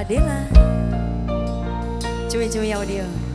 Adela. Cumi-cumi audio.